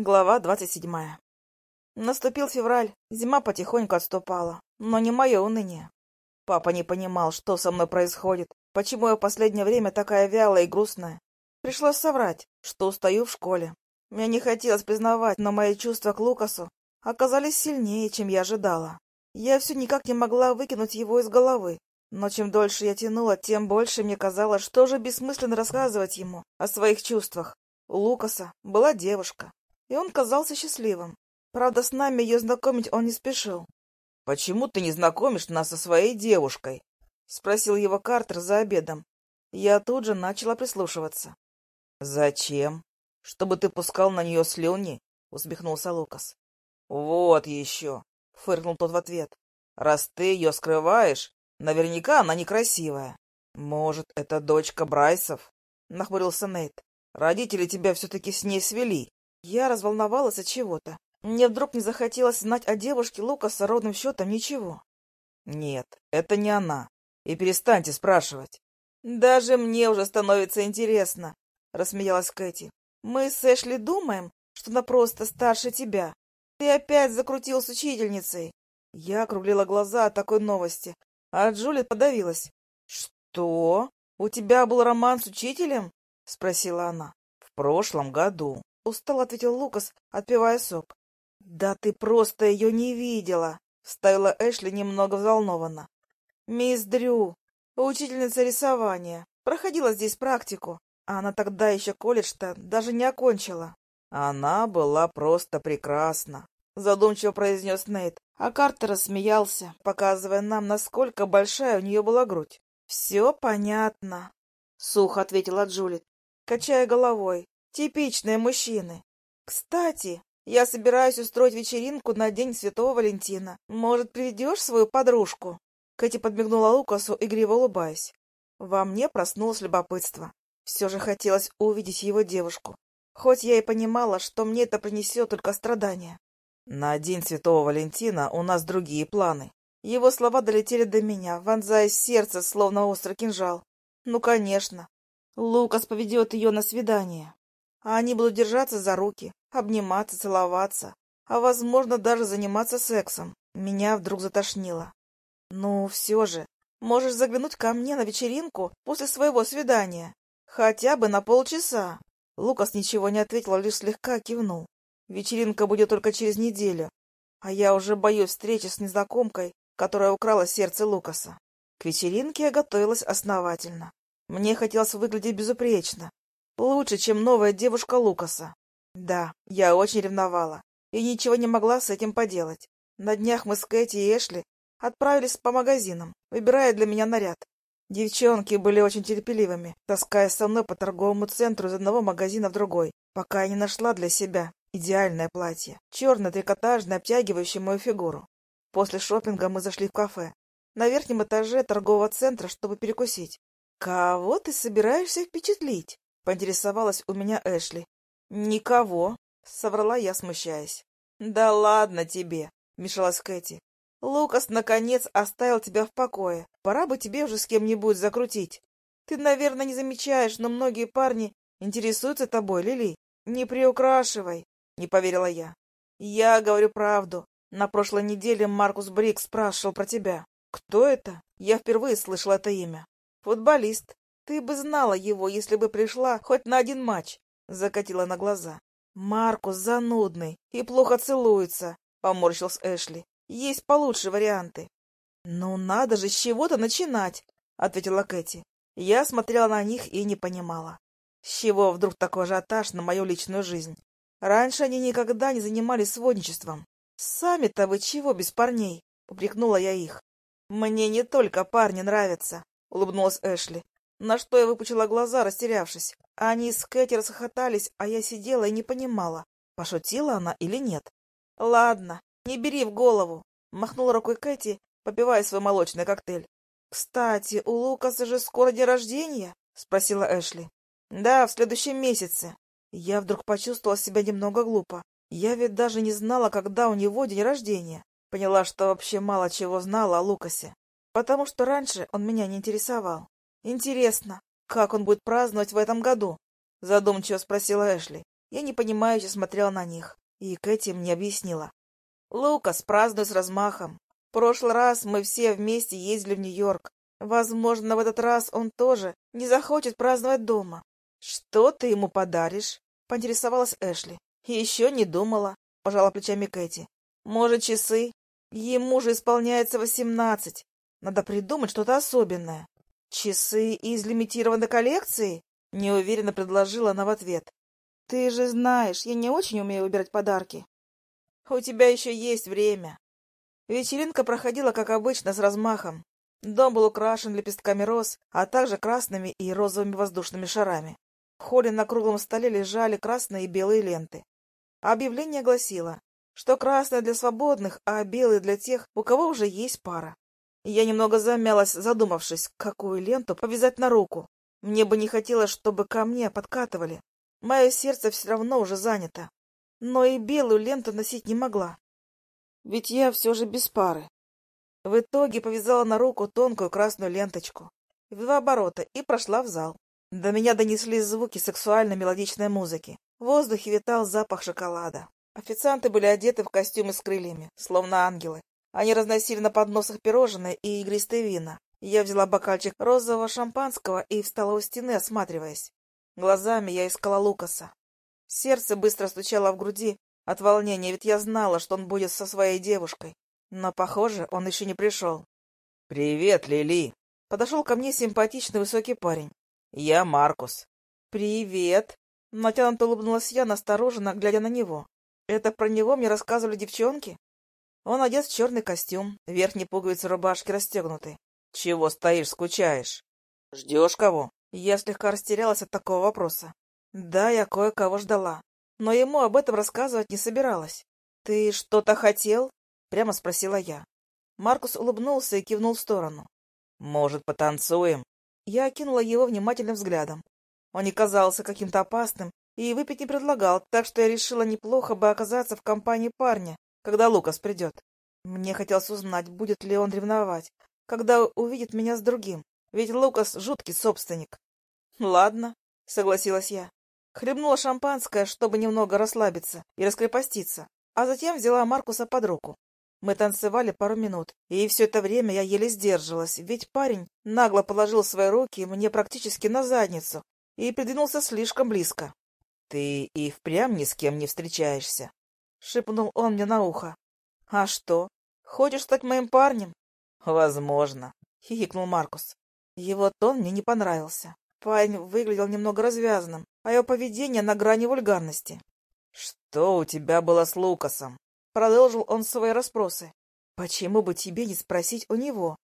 Глава двадцать седьмая. Наступил февраль, зима потихоньку отступала, но не мое уныние. Папа не понимал, что со мной происходит, почему я в последнее время такая вялая и грустная. Пришлось соврать, что устаю в школе. Мне не хотелось признавать, но мои чувства к Лукасу оказались сильнее, чем я ожидала. Я все никак не могла выкинуть его из головы, но чем дольше я тянула, тем больше мне казалось, что же бессмысленно рассказывать ему о своих чувствах. У Лукаса была девушка, и он казался счастливым. Правда, с нами ее знакомить он не спешил. — Почему ты не знакомишь нас со своей девушкой? — спросил его Картер за обедом. Я тут же начала прислушиваться. — Зачем? Чтобы ты пускал на нее слюни? — усмехнулся Лукас. — Вот еще! — фыркнул тот в ответ. — Раз ты ее скрываешь, наверняка она некрасивая. — Может, это дочка Брайсов? — нахмурился Нейт. — Родители тебя все-таки с ней свели. Я разволновалась от чего-то. Мне вдруг не захотелось знать о девушке Лукаса ровным счетом ничего. Нет, это не она. И перестаньте спрашивать. Даже мне уже становится интересно, рассмеялась Кэти. Мы с Эшли думаем, что она просто старше тебя. Ты опять закрутил с учительницей. Я округлила глаза от такой новости, а Джули подавилась. Что? У тебя был роман с учителем? спросила она. В прошлом году. — устал ответил Лукас, отпивая сок. — Да ты просто ее не видела! — вставила Эшли немного взволнованно. — Мисс Дрю, учительница рисования, проходила здесь практику, а она тогда еще колледж-то даже не окончила. — Она была просто прекрасна, — задумчиво произнес Нейт, а Картер рассмеялся, показывая нам, насколько большая у нее была грудь. — Все понятно, — сухо ответила Джулит, качая головой. Типичные мужчины. Кстати, я собираюсь устроить вечеринку на День Святого Валентина. Может, приведешь свою подружку?» Кэти подмигнула Лукасу, игриво улыбаясь. Во мне проснулось любопытство. Все же хотелось увидеть его девушку. Хоть я и понимала, что мне это принесет только страдания. «На День Святого Валентина у нас другие планы». Его слова долетели до меня, вонзаясь в сердце, словно острый кинжал. «Ну, конечно. Лукас поведет ее на свидание а они будут держаться за руки, обниматься, целоваться, а, возможно, даже заниматься сексом. Меня вдруг затошнило. Ну, все же, можешь заглянуть ко мне на вечеринку после своего свидания. Хотя бы на полчаса. Лукас ничего не ответил, лишь слегка кивнул. Вечеринка будет только через неделю, а я уже боюсь встречи с незнакомкой, которая украла сердце Лукаса. К вечеринке я готовилась основательно. Мне хотелось выглядеть безупречно, Лучше, чем новая девушка Лукаса. Да, я очень ревновала и ничего не могла с этим поделать. На днях мы с Кэти и Эшли отправились по магазинам, выбирая для меня наряд. Девчонки были очень терпеливыми, таская со мной по торговому центру из одного магазина в другой, пока я не нашла для себя идеальное платье, черное трикотажное, обтягивающее мою фигуру. После шопинга мы зашли в кафе на верхнем этаже торгового центра, чтобы перекусить. «Кого ты собираешься впечатлить?» Поинтересовалась у меня Эшли. «Никого», — соврала я, смущаясь. «Да ладно тебе», — мешалась Кэти. «Лукас, наконец, оставил тебя в покое. Пора бы тебе уже с кем-нибудь закрутить. Ты, наверное, не замечаешь, но многие парни интересуются тобой, Лили. Не приукрашивай», — не поверила я. «Я говорю правду. На прошлой неделе Маркус Брик спрашивал про тебя. Кто это? Я впервые слышала это имя. Футболист. Ты бы знала его, если бы пришла хоть на один матч, — закатила на глаза. Маркус занудный и плохо целуется, — поморщился Эшли. Есть получше варианты. Ну, надо же с чего-то начинать, — ответила Кэти. Я смотрела на них и не понимала. С чего вдруг такой ажиотаж на мою личную жизнь? Раньше они никогда не занимались сводничеством. Сами-то вы чего без парней? — упрекнула я их. Мне не только парни нравятся, — улыбнулась Эшли. На что я выпучила глаза, растерявшись. Они с Кэти расхохотались, а я сидела и не понимала, пошутила она или нет. — Ладно, не бери в голову, — махнула рукой Кэти, попивая свой молочный коктейль. — Кстати, у Лукаса же скоро день рождения? — спросила Эшли. — Да, в следующем месяце. Я вдруг почувствовала себя немного глупо. Я ведь даже не знала, когда у него день рождения. Поняла, что вообще мало чего знала о Лукасе, потому что раньше он меня не интересовал. «Интересно, как он будет праздновать в этом году?» — задумчиво спросила Эшли. Я непонимающе смотрела на них, и Кэти мне объяснила. Лукас празднует с размахом. В прошлый раз мы все вместе ездили в Нью-Йорк. Возможно, в этот раз он тоже не захочет праздновать дома. «Что ты ему подаришь?» — поинтересовалась Эшли. «Еще не думала», — пожала плечами Кэти. «Может, часы? Ему же исполняется восемнадцать. Надо придумать что-то особенное». «Часы из лимитированной коллекции?» — неуверенно предложила она в ответ. «Ты же знаешь, я не очень умею выбирать подарки». «У тебя еще есть время». Вечеринка проходила, как обычно, с размахом. Дом был украшен лепестками роз, а также красными и розовыми воздушными шарами. В холле на круглом столе лежали красные и белые ленты. объявление гласило, что красное для свободных, а белые для тех, у кого уже есть пара. Я немного замялась, задумавшись, какую ленту повязать на руку. Мне бы не хотелось, чтобы ко мне подкатывали. Мое сердце все равно уже занято. Но и белую ленту носить не могла. Ведь я все же без пары. В итоге повязала на руку тонкую красную ленточку в два оборота и прошла в зал. До меня донеслись звуки сексуальной мелодичной музыки. В воздухе витал запах шоколада. Официанты были одеты в костюмы с крыльями, словно ангелы. Они разносили на подносах пирожные и игристые вина. Я взяла бокальчик розового шампанского и встала у стены, осматриваясь. Глазами я искала Лукаса. Сердце быстро стучало в груди от волнения, ведь я знала, что он будет со своей девушкой. Но, похоже, он еще не пришел. «Привет, Лили!» Подошел ко мне симпатичный высокий парень. «Я Маркус». «Привет!» Натянуто улыбнулась я, настороженно, глядя на него. «Это про него мне рассказывали девчонки?» Он одет в черный костюм, верхние пуговицы рубашки расстегнуты. «Чего стоишь, скучаешь? Ждешь кого?» Я слегка растерялась от такого вопроса. Да, я кое-кого ждала, но ему об этом рассказывать не собиралась. «Ты что-то хотел?» — прямо спросила я. Маркус улыбнулся и кивнул в сторону. «Может, потанцуем?» Я окинула его внимательным взглядом. Он не казался каким-то опасным и выпить не предлагал, так что я решила неплохо бы оказаться в компании парня, когда Лукас придет. Мне хотелось узнать, будет ли он ревновать, когда увидит меня с другим, ведь Лукас жуткий собственник. «Ладно», — согласилась я. Хлебнула шампанское, чтобы немного расслабиться и раскрепоститься, а затем взяла Маркуса под руку. Мы танцевали пару минут, и все это время я еле сдерживалась, ведь парень нагло положил свои руки мне практически на задницу и придвинулся слишком близко. — Ты и впрямь ни с кем не встречаешься? — шепнул он мне на ухо. — А что, хочешь стать моим парнем? — Возможно, — хихикнул Маркус. Его тон мне не понравился. Парень выглядел немного развязанным, а его поведение на грани вульгарности. — Что у тебя было с Лукасом? Продолжил он свои расспросы. «Почему бы тебе не спросить у него?»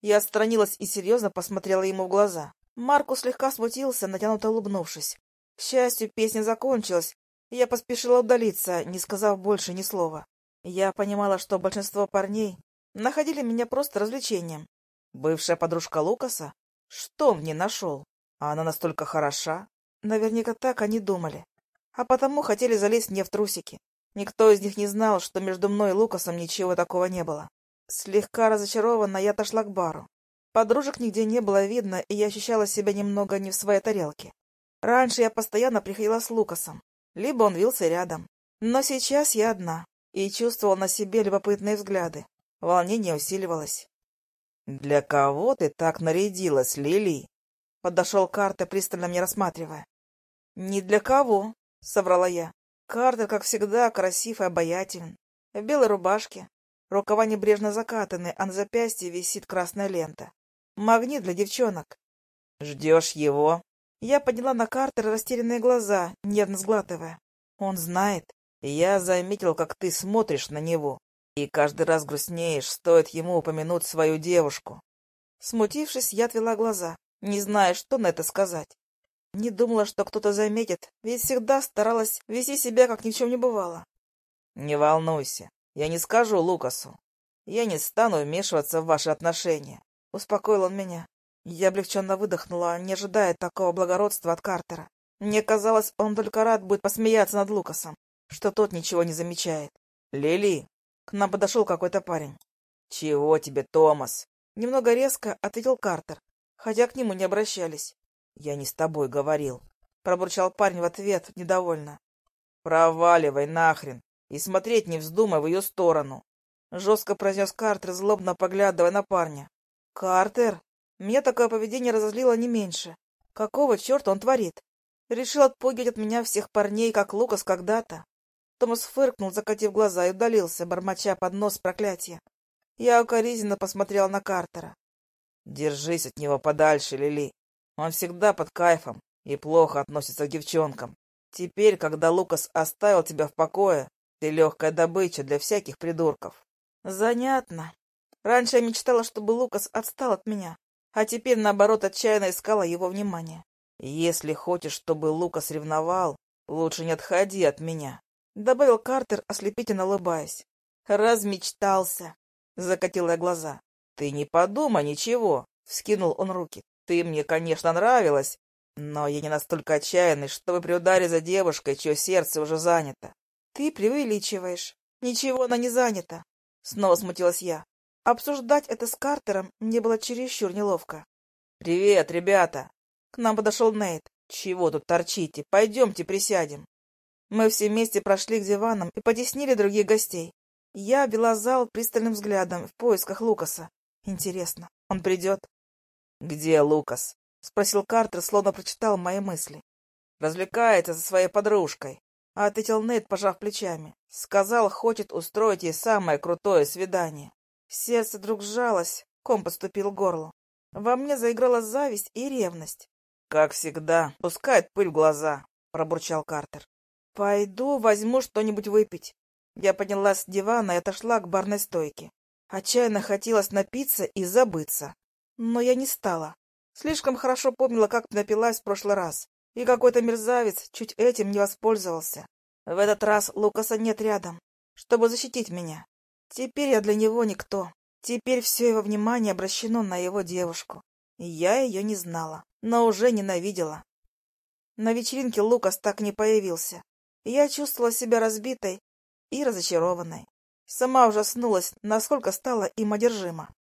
Я отстранилась и серьезно посмотрела ему в глаза. Маркус слегка смутился, натянуто улыбнувшись. К счастью, песня закончилась, я поспешила удалиться, не сказав больше ни слова. Я понимала, что большинство парней находили меня просто развлечением. Бывшая подружка Лукаса? Что в ней нашел? А она настолько хороша? Наверняка так они думали. А потому хотели залезть мне в трусики. Никто из них не знал, что между мной и Лукасом ничего такого не было. Слегка разочарованно я отошла к бару. Подружек нигде не было видно, и я ощущала себя немного не в своей тарелке. Раньше я постоянно приходила с Лукасом, либо он вился рядом. Но сейчас я одна и чувствовала на себе любопытные взгляды. Волнение усиливалось. «Для кого ты так нарядилась, Лили?» Подошел Картер, пристально меня рассматривая. «Не для кого», — соврала я. Картер, как всегда, красив и обаятелен. В белой рубашке. Рукава небрежно закатаны, а на запястье висит красная лента. Магнит для девчонок. «Ждешь его?» Я подняла на Картера растерянные глаза, нервно сглатывая. Он знает. Я заметил, как ты смотришь на него. И каждый раз грустнеешь, стоит ему упомянуть свою девушку. Смутившись, я отвела глаза, не зная, что на это сказать. Не думала, что кто-то заметит, ведь всегда старалась вести себя, как ни в чем не бывало. — Не волнуйся, я не скажу Лукасу. Я не стану вмешиваться в ваши отношения. Успокоил он меня. Я облегченно выдохнула, не ожидая такого благородства от Картера. Мне казалось, он только рад будет посмеяться над Лукасом, что тот ничего не замечает. — Лили! К нам подошел какой-то парень. — Чего тебе, Томас? Немного резко ответил Картер, хотя к нему не обращались. — Я не с тобой говорил, — пробурчал парень в ответ недовольно. Проваливай нахрен и смотреть не вздумай в ее сторону. Жестко произнес Картер, злобно поглядывая на парня. Картер? Мне такое поведение разозлило не меньше. Какого черта он творит? Решил отпугивать от меня всех парней, как Лукас когда-то. Томас фыркнул, закатив глаза, и удалился, бормоча под нос проклятия. Я укоризненно посмотрел на Картера. Держись от него подальше, Лили. Он всегда под кайфом и плохо относится к девчонкам. Теперь, когда Лукас оставил тебя в покое, ты легкая добыча для всяких придурков. Занятно. Раньше я мечтала, чтобы Лукас отстал от меня, а теперь, наоборот, отчаянно искала его внимание. Если хочешь, чтобы Лукас ревновал, лучше не отходи от меня, — добавил Картер, ослепительно улыбаясь. Размечтался, — закатила я глаза. «Ты не подумай ничего», — вскинул он руки. «Ты мне, конечно, нравилась, но я не настолько отчаянный, чтобы при ударе за девушкой, чье сердце уже занято». «Ты преувеличиваешь. Ничего она не занята», — снова смутилась я. Обсуждать это с Картером мне было чересчур неловко. «Привет, ребята!» К нам подошел Нейт. «Чего тут торчите? Пойдемте присядем». Мы все вместе прошли к диванам и потеснили других гостей. Я вела зал пристальным взглядом в поисках Лукаса. Интересно, он придет? — Где Лукас? — спросил Картер, словно прочитал мои мысли. — Развлекается со своей подружкой, — ответил Нейт, пожав плечами. Сказал, хочет устроить ей самое крутое свидание. Сердце вдруг сжалось, ком подступил к горлу. Во мне заиграла зависть и ревность. — Как всегда, пускает пыль в глаза, — пробурчал Картер. — Пойду возьму что-нибудь выпить. Я поднялась с дивана и отошла к барной стойке. Отчаянно хотелось напиться и забыться. Но я не стала. Слишком хорошо помнила, как напилась в прошлый раз. И какой-то мерзавец чуть этим не воспользовался. В этот раз Лукаса нет рядом, чтобы защитить меня. Теперь я для него никто. Теперь все его внимание обращено на его девушку. Я ее не знала, но уже ненавидела. На вечеринке Лукас так не появился. Я чувствовала себя разбитой и разочарованной. Сама ужаснулась, насколько стала им одержима.